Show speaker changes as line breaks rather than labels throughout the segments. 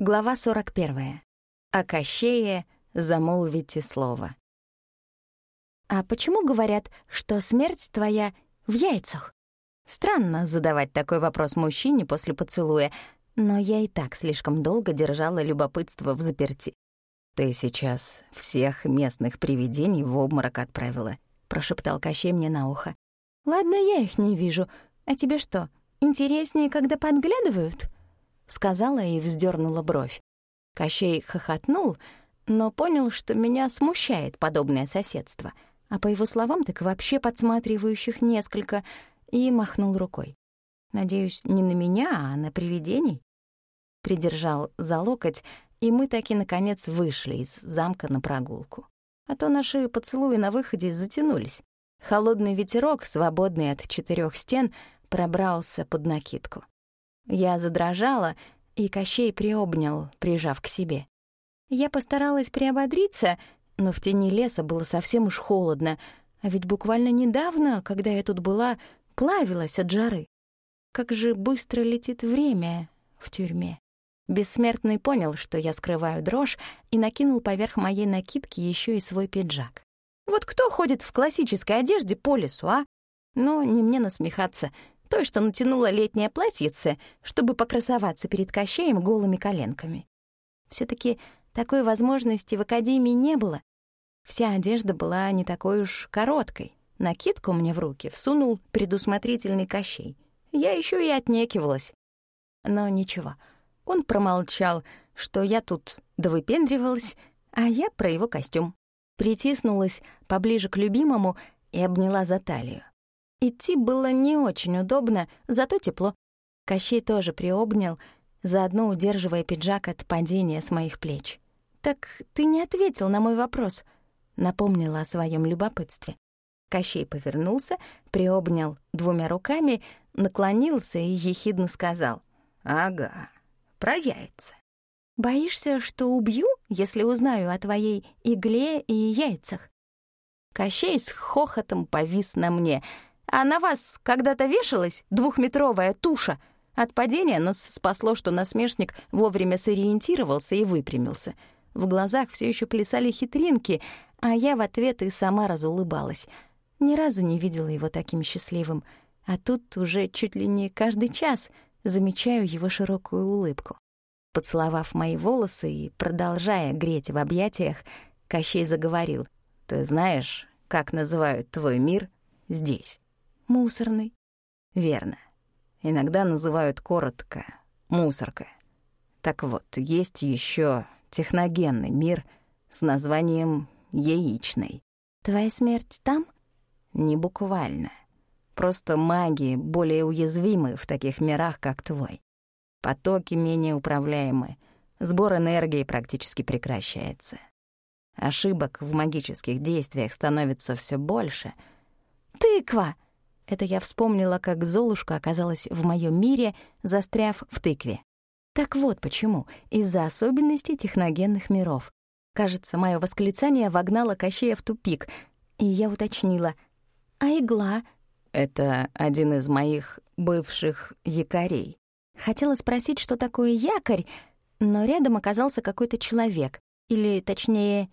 Глава 41. О Кощее замолвите слово. «А почему говорят, что смерть твоя в яйцах?» Странно задавать такой вопрос мужчине после поцелуя, но я и так слишком долго держала любопытство в заперти.
«Ты сейчас всех местных привидений в обморок отправила», — прошептал Кощей мне на ухо.
«Ладно, я их не вижу. А тебе что, интереснее, когда подглядывают?» — сказала и вздернула бровь. Кощей хохотнул, но понял, что меня смущает подобное соседство, а по его словам так вообще подсматривающих несколько, и махнул рукой. Надеюсь, не на меня, а на привидений. Придержал за локоть, и мы таки, наконец, вышли из замка на прогулку. А то наши поцелуи на выходе затянулись. Холодный ветерок, свободный от четырех стен, пробрался под накидку. Я задрожала, и Кощей приобнял, прижав к себе. Я постаралась приободриться, но в тени леса было совсем уж холодно, а ведь буквально недавно, когда я тут была, плавилась от жары. Как же быстро летит время в тюрьме. Бессмертный понял, что я скрываю дрожь, и накинул поверх моей накидки еще и свой пиджак. Вот кто ходит в классической одежде по лесу, а? Ну, не мне насмехаться — той, что натянула летнее платьице, чтобы покрасоваться перед Кощеем голыми коленками. все таки такой возможности в академии не было. Вся одежда была не такой уж короткой. Накидку мне в руки всунул предусмотрительный Кощей. Я еще и отнекивалась. Но ничего, он промолчал, что я тут довыпендривалась, а я про его костюм. Притиснулась поближе к любимому и обняла за талию. Идти было не очень удобно, зато тепло. Кощей тоже приобнял, заодно удерживая пиджак от падения с моих плеч. «Так ты не ответил на мой вопрос», — напомнила о своем любопытстве. Кощей повернулся, приобнял двумя руками, наклонился и ехидно сказал.
«Ага, про яйца».
«Боишься, что убью, если узнаю о твоей игле и яйцах?» Кощей с хохотом повис на мне — а на вас когда-то вешалась двухметровая туша? От падения нас спасло, что насмешник вовремя сориентировался и выпрямился. В глазах все еще плясали хитринки, а я в ответ и сама разулыбалась. Ни разу не видела его таким счастливым, а тут уже чуть ли не каждый час замечаю его широкую улыбку. Поцеловав мои волосы и продолжая греть в объятиях, Кощей заговорил.
«Ты знаешь, как называют твой мир здесь?»
Мусорный.
Верно. Иногда называют коротко мусорка. Так вот, есть еще техногенный мир с названием яичный.
Твоя смерть там?
Не буквально. Просто маги более уязвимы в таких мирах, как твой. Потоки менее управляемы, сбор энергии практически прекращается. Ошибок в магических действиях становится все больше.
«Тыква!» Это я вспомнила, как Золушка оказалась в моем мире, застряв в тыкве. Так вот почему, из-за особенностей техногенных миров. Кажется, мое восклицание вогнало Кощея в тупик, и я уточнила. «А игла?»
«Это один из моих бывших якорей».
Хотела спросить, что такое якорь, но рядом оказался какой-то человек, или, точнее,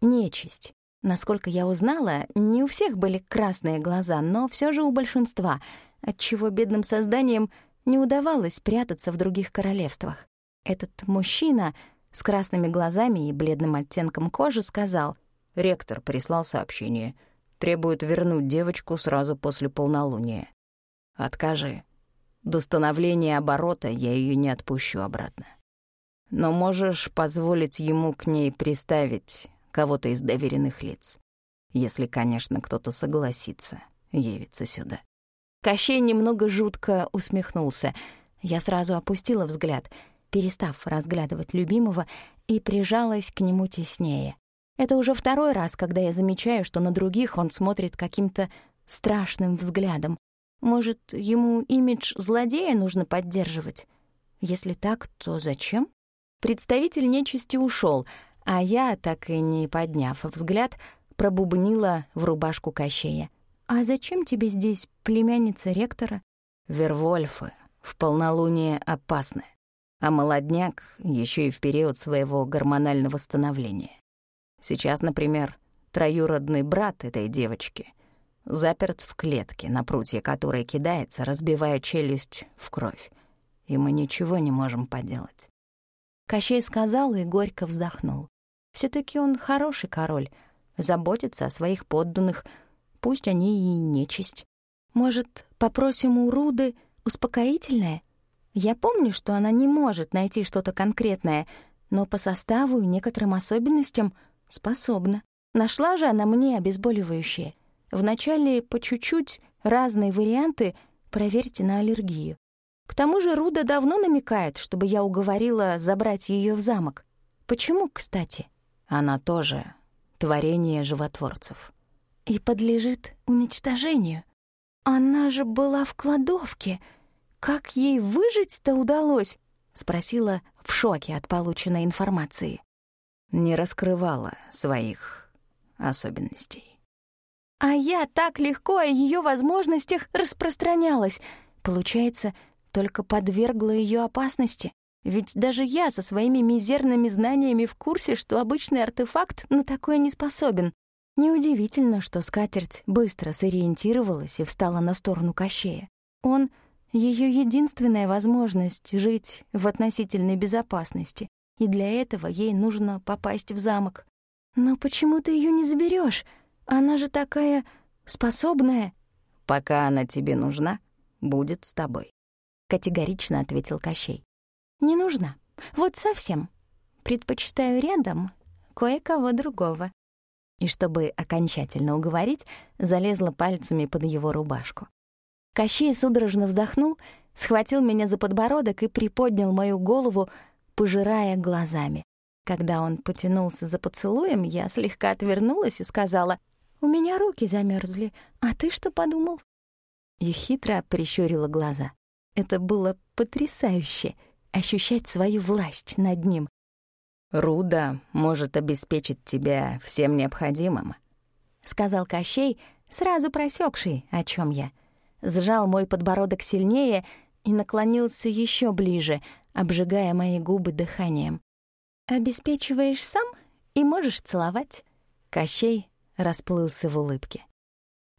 нечисть. Насколько я узнала, не у всех были красные глаза, но все же у большинства, отчего бедным созданиям не удавалось прятаться в других королевствах. Этот мужчина с красными глазами и бледным оттенком кожи сказал,
«Ректор прислал сообщение. Требует вернуть девочку сразу после полнолуния. Откажи. До становления оборота я ее не отпущу обратно. Но можешь позволить ему к ней приставить кого-то из доверенных лиц. Если, конечно, кто-то согласится явиться сюда.
Кощей немного жутко усмехнулся. Я сразу опустила взгляд, перестав разглядывать любимого, и прижалась к нему теснее. Это уже второй раз, когда я замечаю, что на других он смотрит каким-то страшным взглядом. Может, ему имидж злодея нужно поддерживать? Если так, то зачем? Представитель нечисти ушел, а я, так и не подняв взгляд, пробубнила в рубашку Кощея. «А зачем тебе здесь племянница ректора?»
«Вервольфы в полнолуние опасны. а молодняк еще и в период своего гормонального становления. Сейчас, например, троюродный брат этой девочки заперт в клетке, на прутье которой кидается, разбивая челюсть в кровь. И мы ничего не можем поделать.
Кощей сказал и горько вздохнул. Все таки он хороший король, заботится о своих подданных, пусть они и нечисть. Может, попросим у Руды успокоительное? Я помню, что она не может найти что-то конкретное, но по составу и некоторым особенностям способна. Нашла же она мне обезболивающее. Вначале по чуть-чуть разные варианты проверьте на аллергию. К тому же Руда давно намекает, чтобы я уговорила забрать ее в замок. Почему, кстати?
Она тоже творение животворцев.
И подлежит уничтожению. Она же была в кладовке — «Как ей выжить-то удалось?» — спросила в шоке от полученной информации.
Не раскрывала своих особенностей.
А я так легко о ее возможностях распространялась. Получается, только подвергла ее опасности. Ведь даже я со своими мизерными знаниями в курсе, что обычный артефакт на такое не способен. Неудивительно, что скатерть быстро сориентировалась и встала на сторону Кощея. Он ее единственная возможность жить в относительной безопасности, и для этого ей нужно попасть в замок. Но почему ты ее не заберешь? Она же такая способная.
Пока она тебе нужна, будет с тобой, категорично ответил Кощей.
Не нужна. Вот совсем. Предпочитаю рядом кое-кого другого. И чтобы окончательно уговорить, залезла пальцами под его рубашку. Кощей судорожно вздохнул, схватил меня за подбородок и приподнял мою голову, пожирая глазами. Когда он потянулся за поцелуем, я слегка отвернулась и сказала, «У меня руки замерзли, а ты что подумал?» И хитро прищурила глаза. Это было потрясающе — ощущать свою власть над ним.
«Руда может обеспечить тебя всем необходимым», — сказал Кощей, сразу просекший, о чем я — сжал мой подбородок сильнее и наклонился еще ближе, обжигая мои губы дыханием.
«Обеспечиваешь сам и можешь целовать».
Кощей расплылся в улыбке.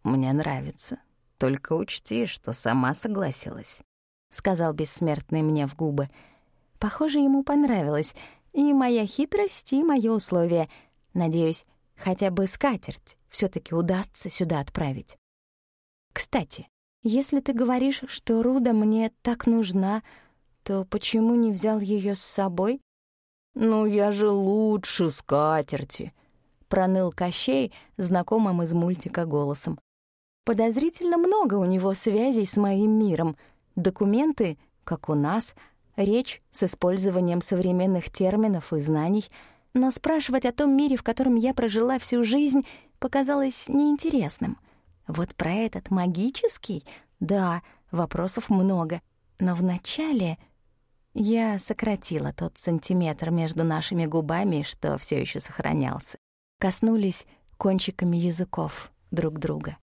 «Мне нравится. Только учти, что сама согласилась», — сказал бессмертный мне в губы.
Похоже, ему понравилось и моя хитрость, и моё условие. Надеюсь, хотя бы скатерть все таки удастся сюда отправить. Кстати, если ты говоришь, что Руда мне так нужна, то почему не взял ее с собой?
Ну, я же лучше скатерти, проныл Кощей, знакомым из мультика голосом.
Подозрительно много у него связей с моим миром. Документы, как у нас, речь с использованием современных терминов и знаний, но спрашивать о том мире, в котором я прожила всю жизнь, показалось неинтересным. Вот про этот магический, да, вопросов много. Но вначале я сократила тот сантиметр между нашими губами, что все еще сохранялся. Коснулись кончиками языков друг друга.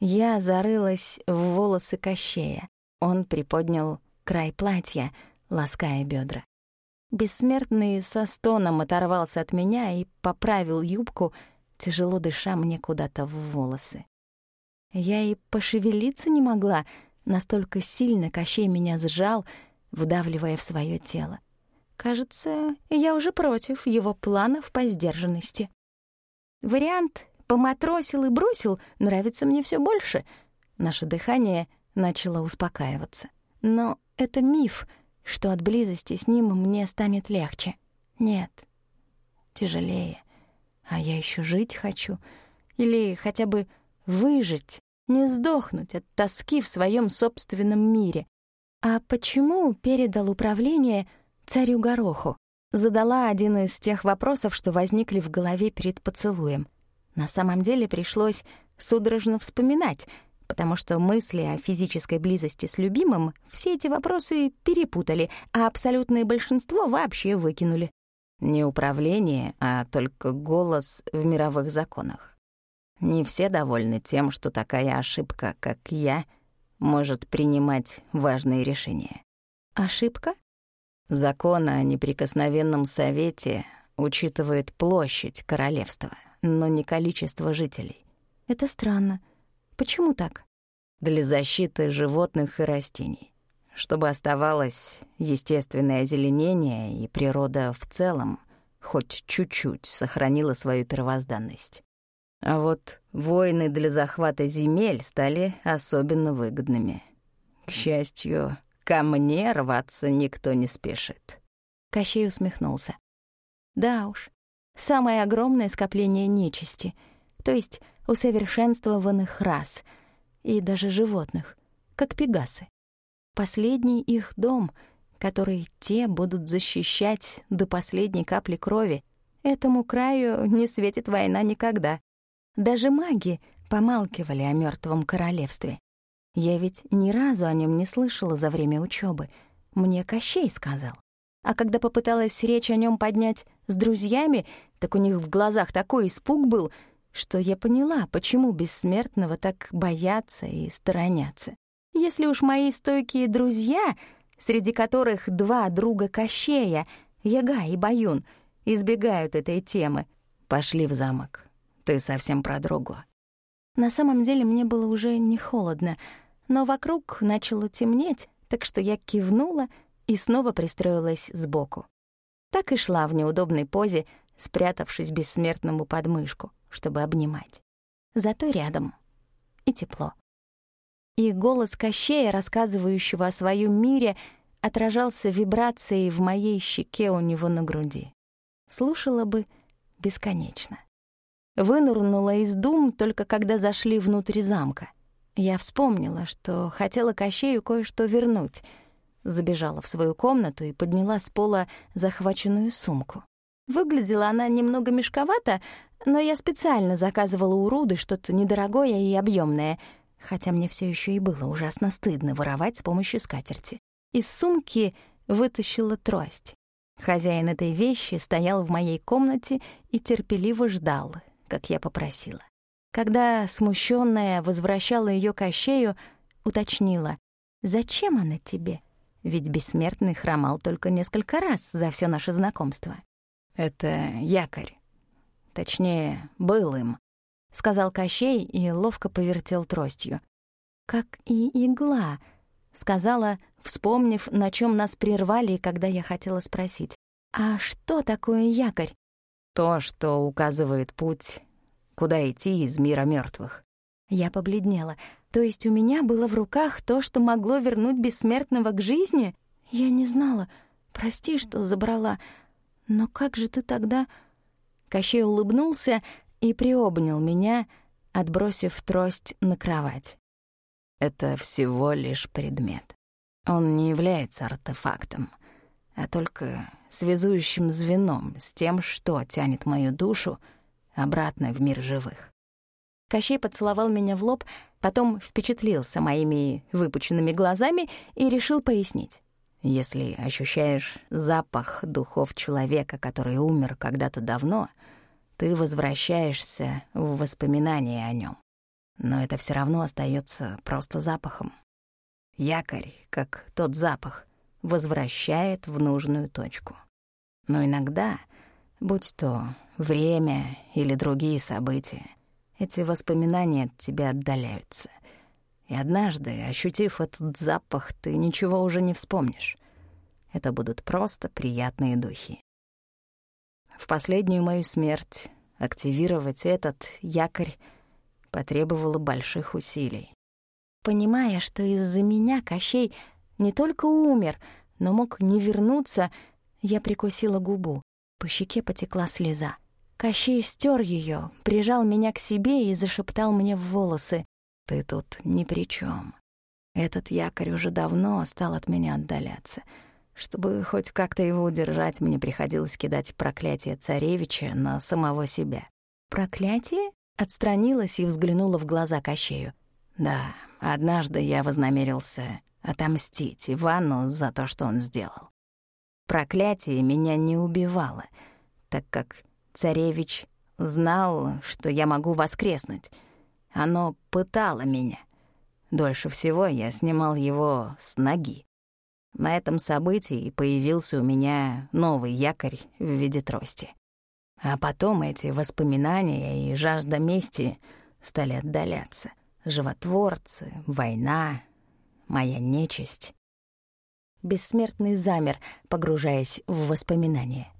Я зарылась в волосы Кощея. Он приподнял край платья, лаская бедра. Бессмертный со стоном оторвался от меня и поправил юбку, тяжело дыша мне куда-то в волосы. Я и пошевелиться не могла, настолько сильно Кощей меня сжал, вдавливая в свое тело. Кажется, я уже против его планов по сдержанности. Вариант «поматросил и бросил» нравится мне все больше. Наше дыхание начало успокаиваться. Но это миф, что от близости с ним мне станет легче. Нет, тяжелее. А я еще жить хочу. Или хотя бы выжить, не сдохнуть от тоски в своем собственном мире. А почему передал управление царю Гороху? Задала один из тех вопросов, что возникли в голове перед поцелуем. На самом деле пришлось судорожно вспоминать, потому что мысли о физической близости с любимым все эти вопросы перепутали, а абсолютное большинство вообще выкинули.
Не управление, а только голос в мировых законах. Не все довольны тем, что такая ошибка, как я, может принимать важные решения.
Ошибка?
Закон о неприкосновенном совете учитывает площадь королевства, но не количество жителей.
Это странно. Почему так?
Для защиты животных и растений. Чтобы оставалось естественное озеленение и природа в целом хоть чуть-чуть сохранила свою первозданность. А вот войны для захвата земель стали особенно выгодными. К счастью, Ко мне рваться никто не спешит.
Кощей усмехнулся. Да уж, самое огромное скопление нечисти, то есть усовершенствованных рас и даже животных, как пегасы. Последний их дом, который те будут защищать до последней капли крови, этому краю не светит война никогда. Даже маги помалкивали о мертвом королевстве. Я ведь ни разу о нем не слышала за время учебы. Мне Кощей сказал. А когда попыталась речь о нем поднять с друзьями, так у них в глазах такой испуг был, что я поняла, почему бессмертного так боятся и сторонятся. Если уж мои стойкие друзья, среди которых два друга Кощея, Яга и Баюн, избегают этой темы, пошли в замок. Ты совсем продрогла. На самом деле мне было уже не холодно — но вокруг начало темнеть, так что я кивнула и снова пристроилась сбоку. Так и шла в неудобной позе, спрятавшись бессмертному под мышку, чтобы обнимать. Зато рядом. И тепло. И голос Кощея, рассказывающего о своем мире, отражался вибрацией в моей щеке у него на груди. Слушала бы бесконечно. Вынырнула из дум только когда зашли внутрь замка — я вспомнила, что хотела Кощею кое-что вернуть. Забежала в свою комнату и подняла с пола захваченную сумку. Выглядела она немного мешковато, но я специально заказывала у Руды что-то недорогое и объемное, хотя мне все еще и было ужасно стыдно воровать с помощью скатерти. Из сумки вытащила трость. Хозяин этой вещи стоял в моей комнате и терпеливо ждал, как я попросила. Когда смущенная возвращала ее Кощею, уточнила, «Зачем она тебе? Ведь бессмертный хромал только несколько раз за все наше знакомство».
«Это якорь. Точнее, был им», — сказал Кощей и ловко повертел тростью.
«Как и игла», — сказала, вспомнив, на чем нас прервали, когда я хотела спросить. «А что такое якорь?»
«То, что указывает путь куда идти из мира мертвых.
Я побледнела. То есть у меня было в руках то, что могло вернуть бессмертного к жизни? Я не знала. Прости, что забрала. Но как же ты тогда... Кощей улыбнулся и приобнял меня, отбросив трость на кровать.
Это всего лишь предмет. Он не является артефактом, а только связующим звеном с тем, что тянет мою душу обратно в мир живых.
Кощей поцеловал меня в лоб, потом впечатлился моими выпученными глазами и решил пояснить.
Если ощущаешь запах духов человека, который умер когда-то давно, ты возвращаешься в воспоминания о нем. Но это все равно остается просто запахом. Якорь, как тот запах, возвращает в нужную точку. Но иногда, будь то время или другие события. Эти воспоминания от тебя отдаляются. И однажды, ощутив этот запах, ты ничего уже не вспомнишь. Это будут просто приятные духи. В последнюю мою смерть активировать этот якорь потребовало больших усилий.
Понимая, что из-за меня Кощей не только умер, но мог не вернуться, я прикусила губу. По щеке потекла слеза. Кощей стер ее, прижал меня к себе и зашептал мне в волосы.
«Ты тут ни при чем. Этот якорь уже давно стал от меня отдаляться. Чтобы хоть как-то его удержать, мне приходилось кидать проклятие царевича на самого себя».
«Проклятие?» — отстранилась и взглянула в глаза Кощею.
«Да, однажды я вознамерился отомстить Ивану за то, что он сделал. Проклятие меня не убивало, так как Царевич знал, что я могу воскреснуть. Оно пытало меня. Дольше всего я снимал его с ноги. На этом событии появился у меня новый якорь в виде трости. А потом эти воспоминания и жажда мести стали отдаляться. Животворцы, война, моя нечисть.
Бессмертный замер, погружаясь в воспоминания.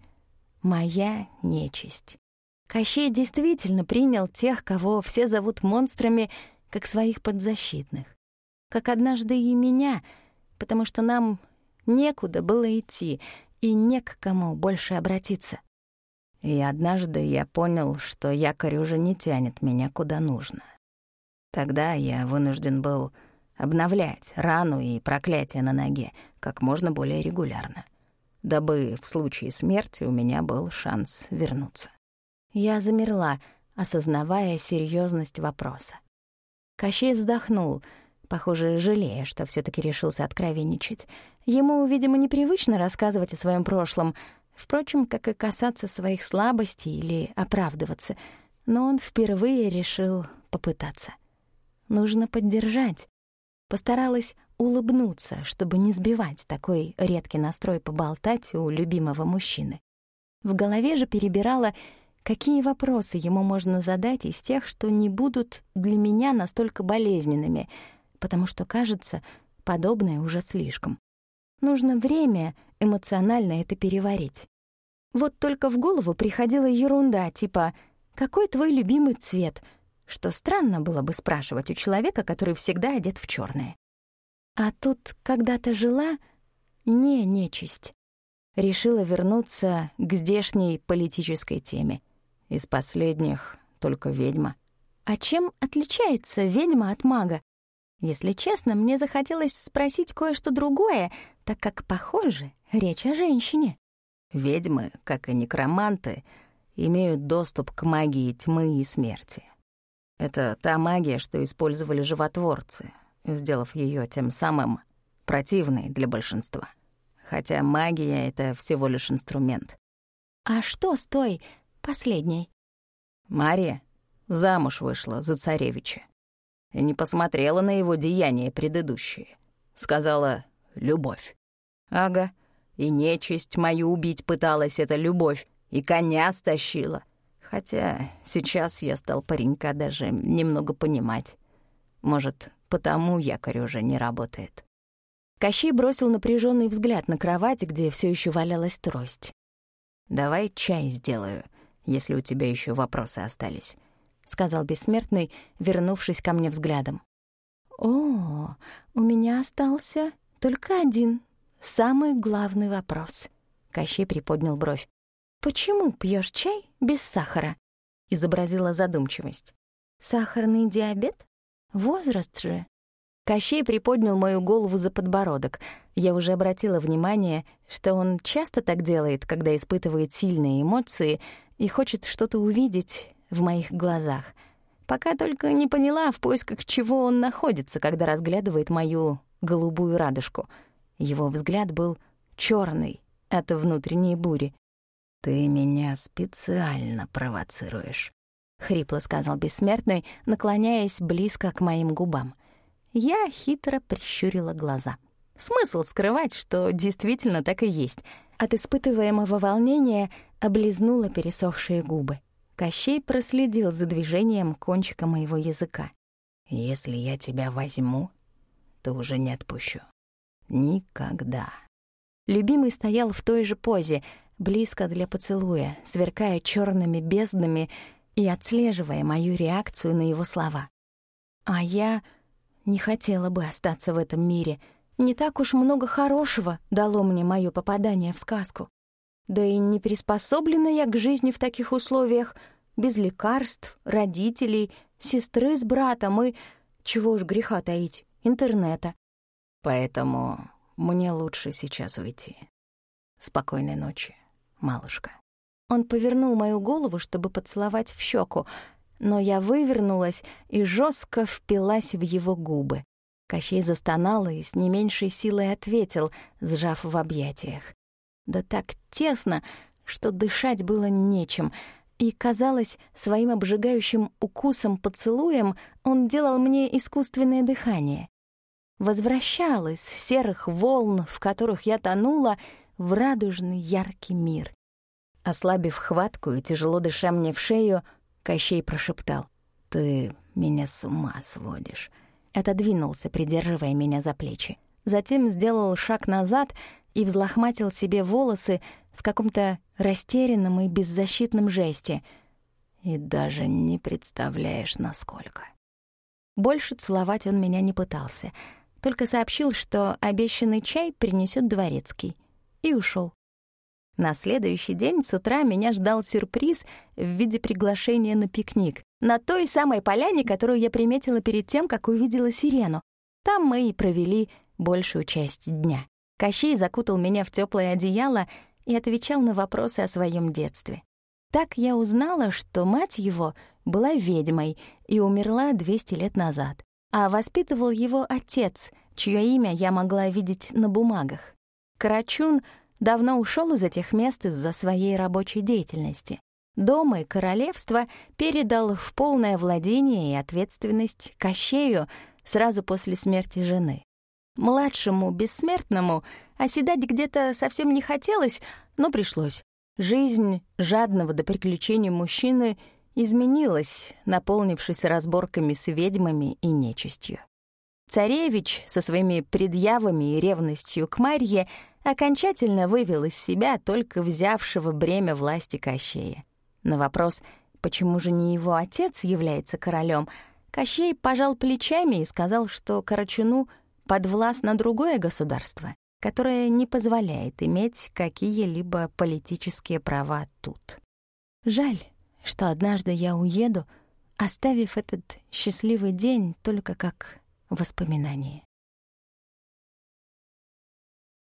Моя нечисть. Кощей действительно принял тех, кого все зовут монстрами, как своих подзащитных. Как однажды и меня, потому что нам некуда было идти и не к кому больше обратиться.
И однажды я понял, что якорь уже не тянет меня куда нужно. Тогда я вынужден был обновлять рану и проклятие на ноге как можно более регулярно, дабы в случае смерти у меня был шанс вернуться.
Я замерла, осознавая серьезность вопроса. Кощей вздохнул, похоже, жалея, что все таки решился откровенничать. Ему, видимо, непривычно рассказывать о своем прошлом, впрочем, как и касаться своих слабостей или оправдываться, но он впервые решил попытаться. Нужно поддержать. Постаралась улыбнуться, чтобы не сбивать такой редкий настрой поболтать у любимого мужчины. В голове же перебирала, какие вопросы ему можно задать из тех, что не будут для меня настолько болезненными, потому что, кажется, подобное уже слишком. Нужно время эмоционально это переварить. Вот только в голову приходила ерунда, типа «Какой твой любимый цвет?» что странно было бы спрашивать у человека, который всегда одет в черное. А тут когда-то жила не нечисть. Решила вернуться к здешней политической теме. Из последних только ведьма. А чем отличается ведьма от мага? Если честно, мне захотелось спросить кое-что другое, так как, похоже, речь о женщине.
Ведьмы, как и некроманты, имеют доступ к магии тьмы и смерти. Это та магия, что использовали животворцы, сделав ее тем самым противной для большинства. Хотя магия — это всего лишь инструмент.
А что с той последней?
Мария замуж вышла за царевича и не посмотрела на его деяния предыдущие. Сказала «любовь». Ага, и нечисть мою убить пыталась эта любовь, и коня стащила — Хотя сейчас я стал паренька даже немного понимать. Может, потому якорь уже не работает.
Кощей бросил напряженный взгляд на кровать, где все еще валялась трость.
«Давай чай сделаю, если у тебя еще вопросы остались», — сказал бессмертный, вернувшись ко мне взглядом.
«О, у меня остался только один, самый главный вопрос». Кощей приподнял бровь. «Почему пьешь чай без сахара?» — изобразила задумчивость. «Сахарный диабет? Возраст же». Кощей приподнял мою голову за подбородок. Я уже обратила внимание, что он часто так делает, когда испытывает сильные эмоции и хочет что-то увидеть в моих глазах. Пока только не поняла, в поисках чего он находится, когда разглядывает мою голубую радужку. Его взгляд был черный от внутренней бури.
«Ты меня специально провоцируешь», — хрипло сказал бессмертный, наклоняясь близко к моим губам.
Я хитро прищурила глаза. Смысл скрывать, что действительно так и есть. От испытываемого волнения облизнула пересохшие губы. Кощей проследил за движением кончика моего языка.
«Если я тебя возьму, то уже не отпущу. Никогда».
Любимый стоял в той же позе — близко для поцелуя, сверкая черными безднами и отслеживая мою реакцию на его слова. А я не хотела бы остаться в этом мире. Не так уж много хорошего дало мне мое попадание в сказку. Да и не приспособлена я к жизни в таких условиях, без лекарств, родителей, сестры с братом и, чего уж греха таить, интернета.
Поэтому мне лучше сейчас уйти. Спокойной ночи малышка.
Он повернул мою голову, чтобы поцеловать в щеку, но я вывернулась и жестко впилась в его губы. Кощей застонал и с не меньшей силой ответил, сжав в объятиях. Да так тесно, что дышать было нечем, и, казалось, своим обжигающим укусом-поцелуем он делал мне искусственное дыхание. возвращал из серых волн, в которых я тонула, в радужный яркий мир. Ослабив хватку и тяжело дыша мне в шею, Кощей прошептал. «Ты меня с ума сводишь». Отодвинулся, придерживая меня за плечи. Затем сделал шаг назад и взлохматил себе волосы в каком-то растерянном и беззащитном жесте. И даже не представляешь, насколько. Больше целовать он меня не пытался, только сообщил, что обещанный чай принесет дворецкий, и ушел. На следующий день с утра меня ждал сюрприз в виде приглашения на пикник на той самой поляне, которую я приметила перед тем, как увидела сирену. Там мы и провели большую часть дня. Кощей закутал меня в теплое одеяло и отвечал на вопросы о своем детстве. Так я узнала, что мать его была ведьмой и умерла 200 лет назад, а воспитывал его отец, чье имя я могла видеть на бумагах. Карачун давно ушел из этих мест из-за своей рабочей деятельности. Дом и королевство передал в полное владение и ответственность Кощею сразу после смерти жены. Младшему, бессмертному, оседать где-то совсем не хотелось, но пришлось. Жизнь жадного до приключений мужчины изменилась, наполнившись разборками с ведьмами и нечистью. Царевич со своими предъявами и ревностью к Марье окончательно вывел из себя только взявшего бремя власти Кощея. На вопрос, почему же не его отец является королем, Кощей пожал плечами и сказал, что Карачуну подвластно другое государство, которое не позволяет иметь какие-либо политические права тут. Жаль, что однажды я уеду, оставив этот счастливый день только как воспоминание.